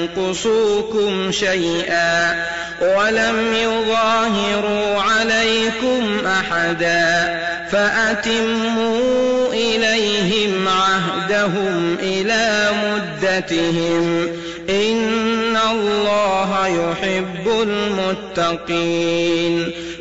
ينقصوكم شيئا ولم يظاهروا عليكم أحدا فأتموا إليهم عهدهم إلى مدتهم إن الله يحب المتقين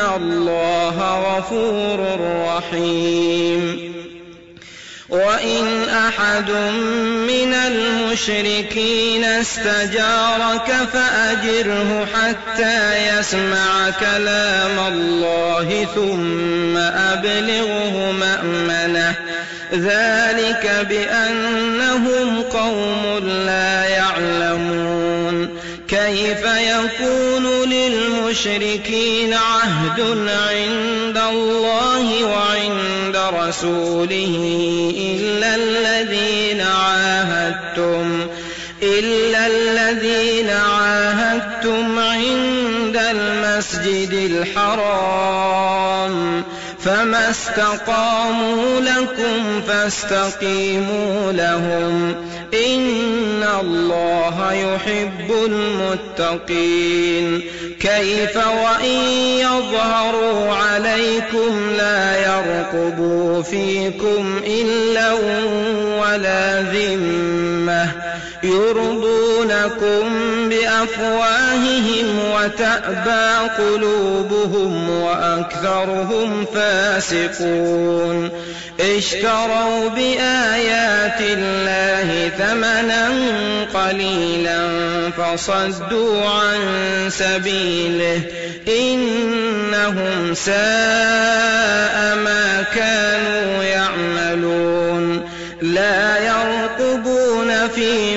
إن الله غفور رحيم وإن أحد من المشركين استجارك فأجره حتى يسمع كلام الله ثم أبلغه مأمنه ذلك بأنهم قوم لا يعلمون كيف يكون للمشركين عهد عند الله وعند رسوله إلا الذين عاهدتم إلا الذين عاهدتم عند المسجد الحرام. فما استقاموا لكم فاستقيموا لهم. إن الله يحب المتقين كيف وإن يظهروا عليكم لا يرقبوا فيكم إلا ولا ذمة يرضونكم بأفواههم وتأبى قلوبهم وأكثرهم فاسقون. اشتروا بآيات الله ثمنا قليلا فصدوا عن سبيله. إنهم ساء ما كانوا يعملون. لا يرقبون في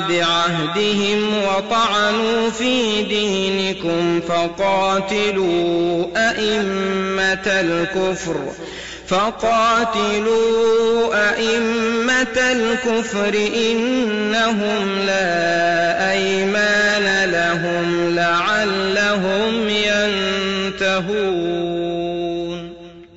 من بعد عهدهم وطعنوا في دينكم فقاتلوا أئمة الكفر فقاتلوا أئمة الكفر إنهم لا أيمان لهم لعلهم ينتهون.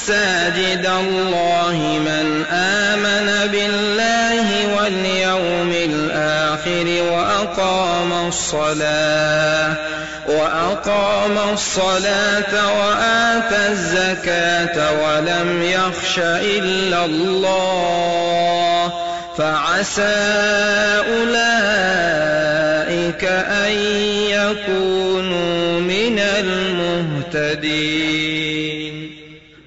مساجد الله من آمن بالله واليوم الآخر وأقام الصلاة وأقام الصلاة وآتى الزكاة ولم يخش إلا الله فعسى أولئك أن يكونوا من المهتدين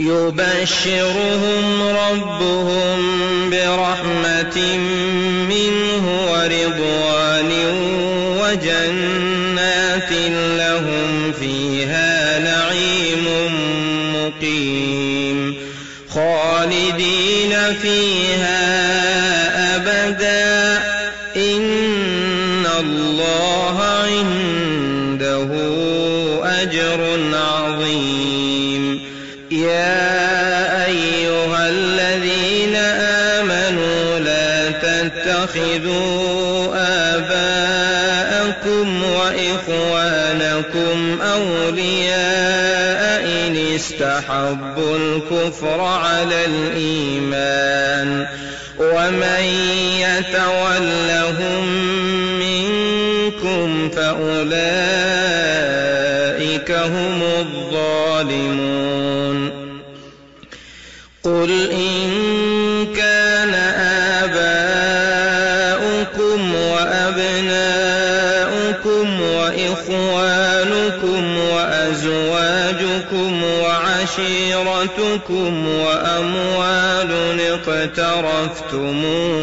يبشرهم ربهم برحمة منه ورضوان وجنات استحبوا الكفر على الإيمان ومن يتولهم منكم فأولئك هم الظالمون قل إن وعشيرتكم وأموال اقترفتموها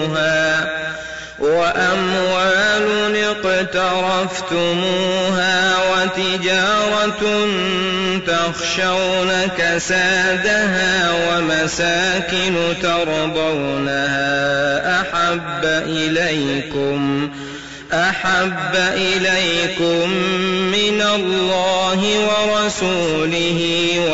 وأموال اقترفتموها وتجارة تخشون كسادها ومساكن ترضونها أحب إليكم أحب إليكم من الله ورسوله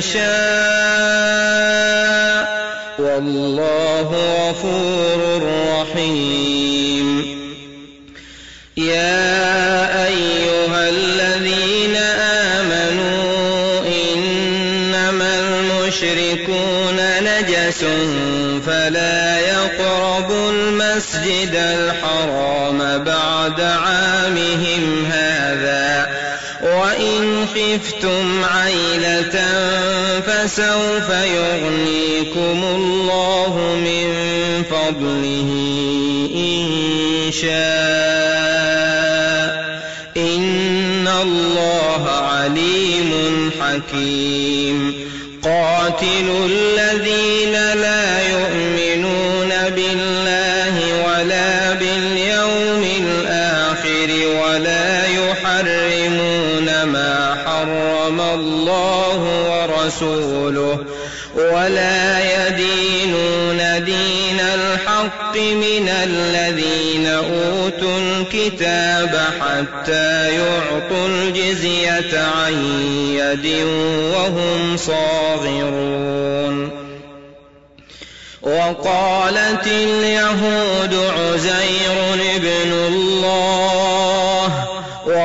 يشاء. والله غفور رحيم. يا أيها الذين آمنوا إنما المشركون نجس فلا يقربوا المسجد الحرام بعد عامهم هذا. وإن خفتم فسوف يغنيكم الله من فضله إن شاء. إن الله عليم حكيم. قاتلوا الذين لا ورسوله ولا يدينون دين الحق من الذين أوتوا الكتاب حتى يعطوا الجزية عن يد وهم صاغرون. وقالت اليهود عزير ابن الله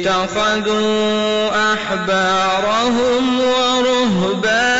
اتخذوا أحبارهم ورهبانهم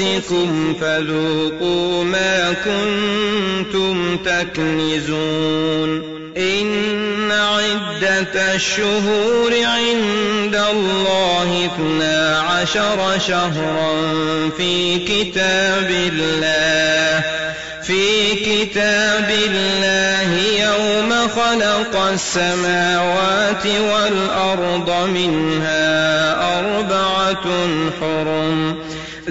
لأنفسكم فذوقوا ما كنتم تكنزون. إن عدة الشهور عند الله اثنا عشر شهرا في كتاب الله. في كتاب الله يوم خلق السماوات والأرض منها أربعة حرم.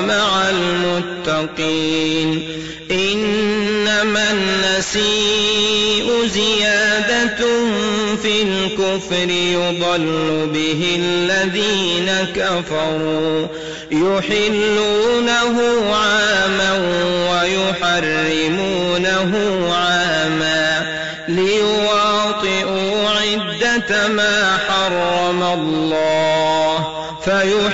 مع المتقين. إنما النسيء زيادة في الكفر يضل به الذين كفروا. يحلونه عاما ويحرمونه عاما ليواطئوا عدة ما حرم الله. فيحلوا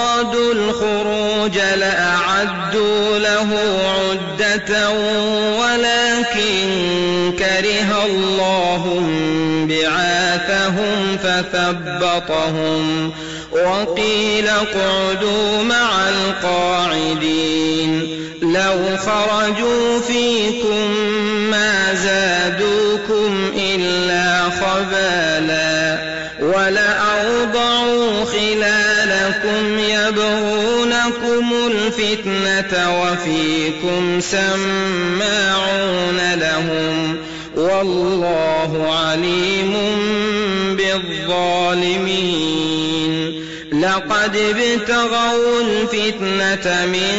الخروج لأعدوا له عدة ولكن كره الله بعاثهم فثبطهم وقيل اقعدوا مع القاعدين لو خرجوا فيكم ما زادوكم إلا خبالا ولأوضعوا خلالكم الفتنة وفيكم سماعون لهم والله عليم بالظالمين. لقد ابتغوا الفتنة من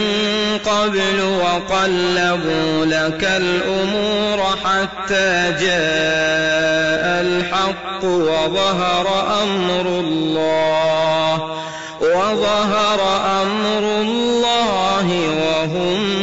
قبل وقلبوا لك الأمور حتى جاء الحق وظهر أمر الله وظهر أمر الله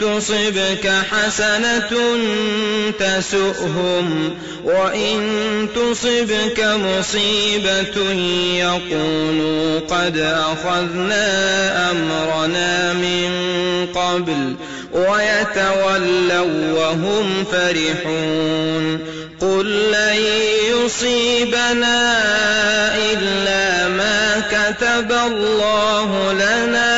تصبك حسنة تسؤهم وإن تصبك مصيبة يقولوا قد أخذنا أمرنا من قبل ويتولوا وهم فرحون. قل لن يصيبنا إلا ما كتب الله لنا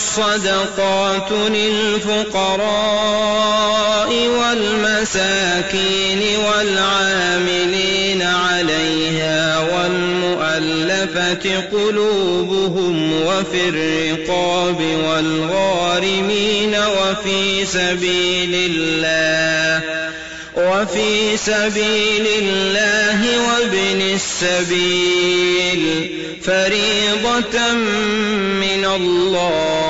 الصدقات للفقراء والمساكين والعاملين عليها والمؤلفة قلوبهم وفي الرقاب والغارمين وفي سبيل الله وفي سبيل الله وابن السبيل فريضة من الله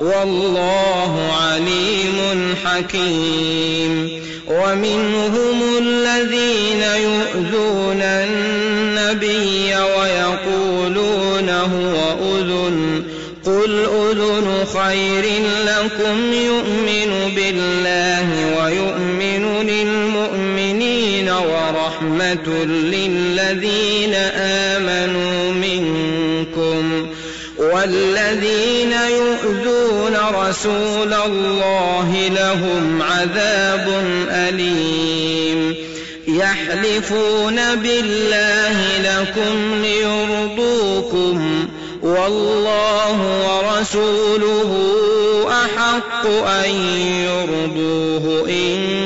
والله عليم حكيم. ومنهم الذين يؤذون النبي ويقولون هو أذن. قل أذن خير لكم يؤمن بالله ويؤمن للمؤمنين ورحمة رسول الله لهم عذاب أليم. يحلفون بالله لكم ليرضوكم. والله ورسوله أحق أن يرضوه إن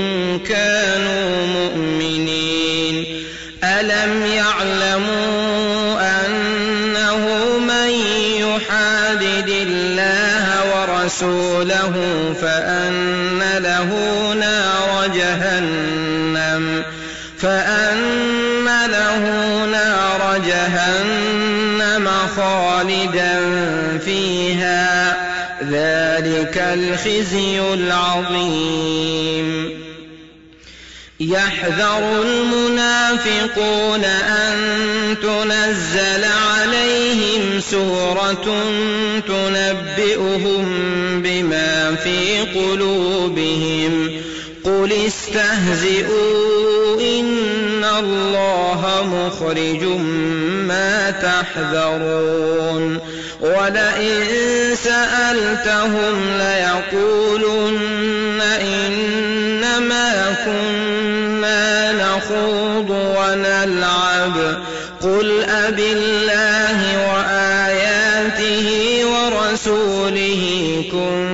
ورسوله فأن له نار جهنم فأن له نار جهنم خالدا فيها ذلك الخزي العظيم يحذر المنافقون أن تنزل عليهم سورة تنبئهم في قلوبهم. قل استهزئوا إن الله مخرج ما تحذرون. ولئن سألتهم ليقولن إنما كنا نخوض ونلعب. قل أب الله وآياته ورسوله كنتم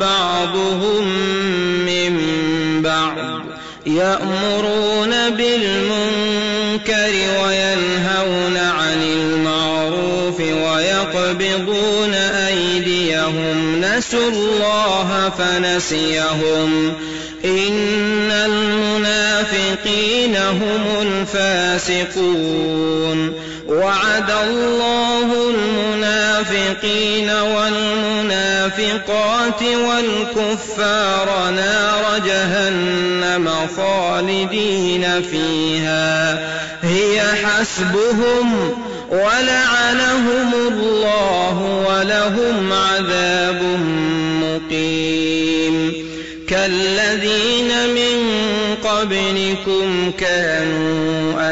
بعضهم من بعض يأمرون بالمنكر وينهون عن المعروف ويقبضون أيديهم نسوا الله فنسيهم إن المنافقين هم الفاسقون وعد الله المنافقين والمنافقين والمنافقات والكفار نار جهنم خالدين فيها. هي حسبهم ولعنهم الله ولهم عذاب مقيم. كالذين من قبلكم كانوا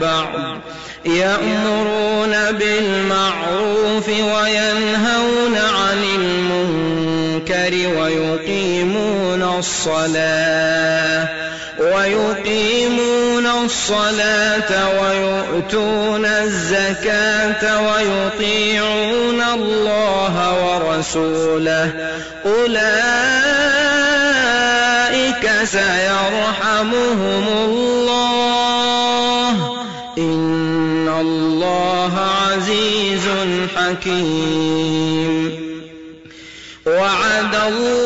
بعض يأمرون بالمعروف وينهون عن المنكر ويقيمون الصلاة ويقيمون الصلاة ويؤتون الزكاة ويطيعون الله ورسوله أولئك سيرحمهم حكيم. وعد الله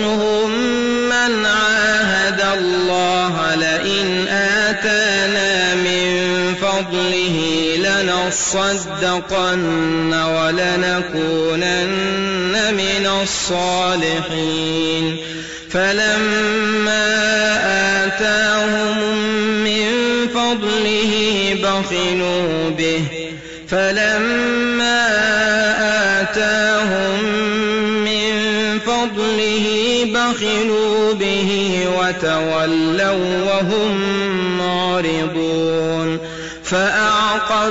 لنصدقن ولنكونن من الصالحين. فلما آتاهم من فضله بخلوا به. فلما آتاهم من فضله بخلوا به وتولوا وهم معرضون.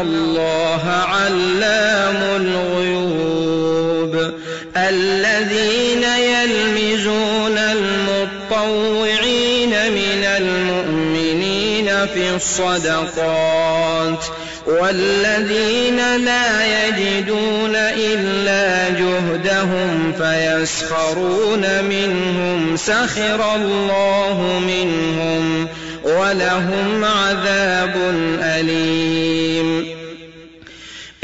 الله علام الغيوب. الذين يلمزون المطوعين من المؤمنين في الصدقات والذين لا يجدون إلا جهدهم فيسخرون منهم سخر الله منهم. ولهم عذاب أليم.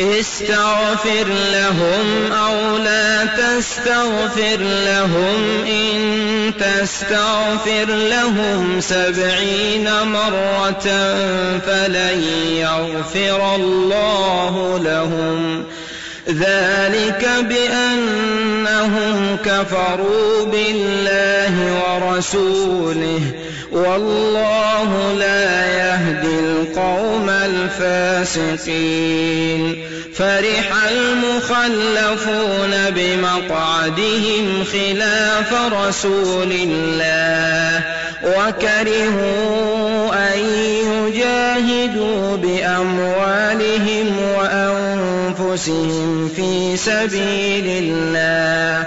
استغفر لهم أو لا تستغفر لهم إن تستغفر لهم سبعين مرة فلن يغفر الله لهم. ذلك بأنهم كفروا بالله ورسوله. والله لا يهدي القوم الفاسقين. فرح المخلفون بمقعدهم خلاف رسول الله وكرهوا أن يجاهدوا بأموالهم وأنفسهم في سبيل الله.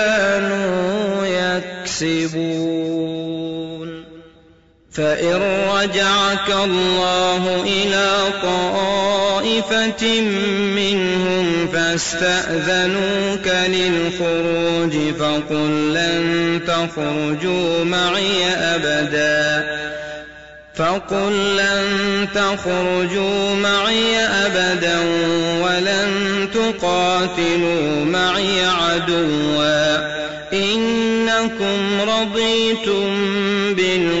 فإن رجعك الله إلى طائفة منهم فاستأذنوك للخروج فقل لن تخرجوا معي أبدا فقل لن تخرجوا معي أبدا ولن تقاتلوا معي عدوا إنكم رضيتم بالقعود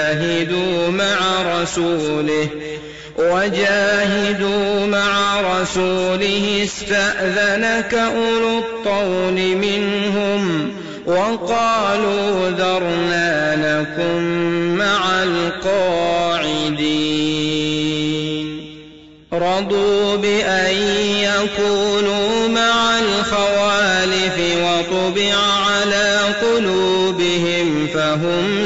رسوله وجاهدوا مع رسوله استأذنك أولو الطول منهم وقالوا ذرنا لكم مع القاعدين. رضوا بأن يكونوا مع الخوالف وطبع على قلوبهم فهم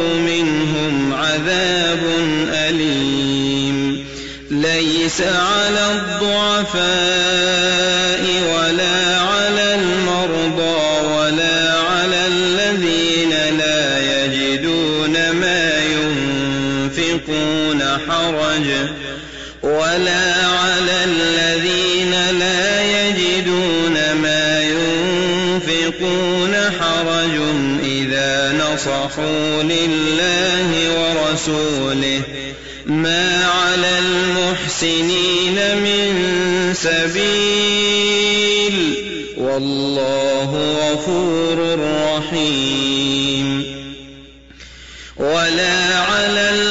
ليس على الضعفاء سبيل. والله غفور رحيم. ولا على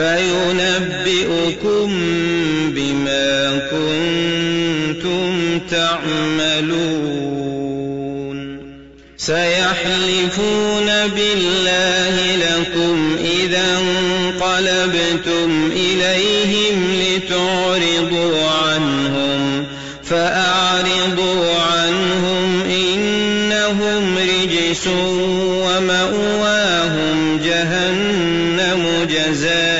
فينبئكم بما كنتم تعملون. سيحلفون بالله لكم إذا انقلبتم إليهم لتعرضوا عنهم فأعرضوا عنهم إنهم رجس ومأواهم جهنم جزاء.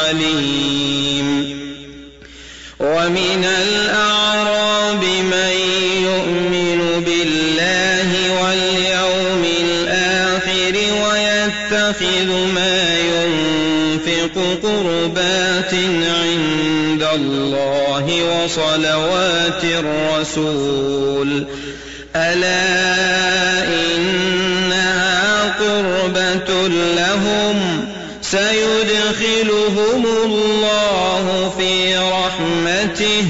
وصلوات الرسول. ألا إنها قربة لهم. سيدخلهم الله في رحمته.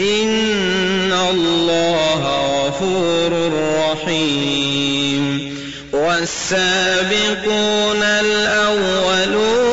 إن الله غفور رحيم. والسابقون الأولون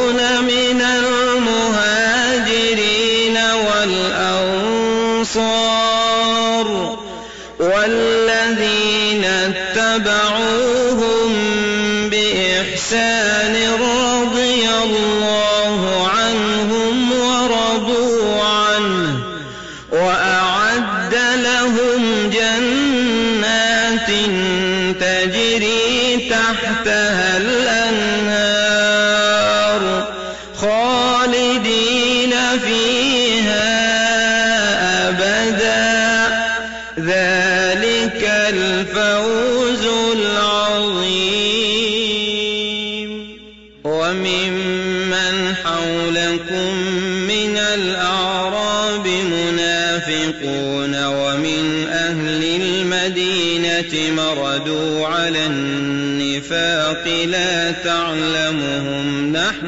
لا تعلمهم نحن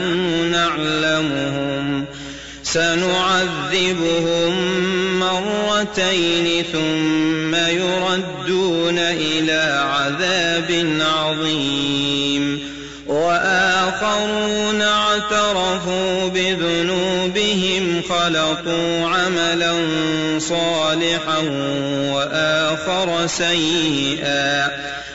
نعلمهم. سنعذبهم مرتين ثم يردون إلى عذاب عظيم. وآخرون اعترفوا بذنوبهم خلطوا عملا صالحا وآخر سيئا.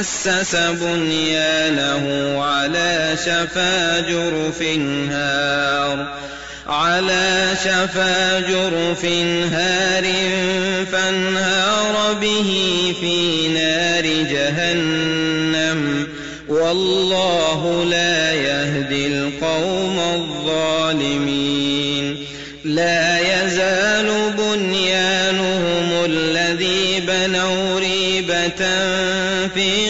أسس بنيانه على شفا جرف هار. على شفا جرف هار فانهار به في نار جهنم. والله لا يهدي القوم الظالمين. لا يزال بنيانهم الذي بنوا ريبة في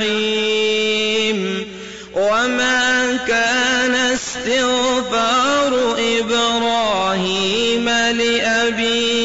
الجحيم وما كان استغفار إبراهيم لأبيه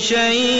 شيء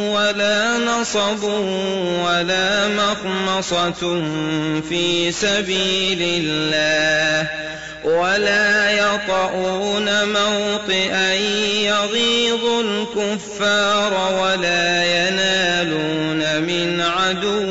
نصب ولا مخمصة في سبيل الله ولا يطؤون موطئا يغيظ الكفار ولا ينالون من عدو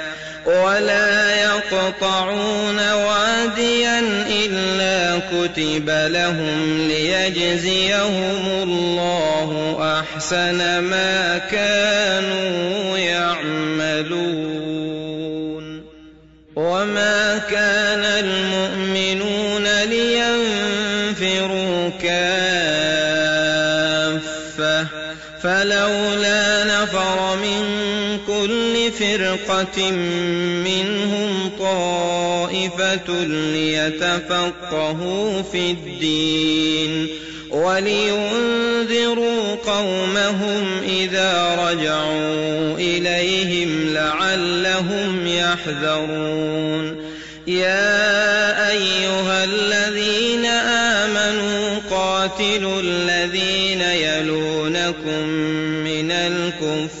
ولا يقطعون واديا إلا كتب لهم ليجزيهم الله أحسن ما كانوا فرقة منهم طائفة ليتفقهوا في الدين ولينذروا قومهم إذا رجعوا إليهم لعلهم يحذرون. يا أيها الذين آمنوا قاتلوا الذين يلونكم من الكفار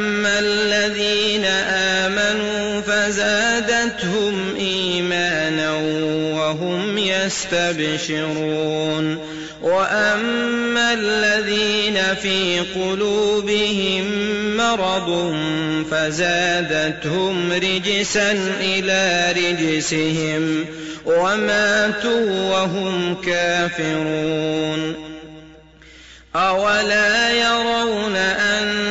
فزادتهم إيمانا وهم يستبشرون. وأما الذين في قلوبهم مرض فزادتهم رجسا إلى رجسهم. وماتوا وهم كافرون. أولا يرون أنهم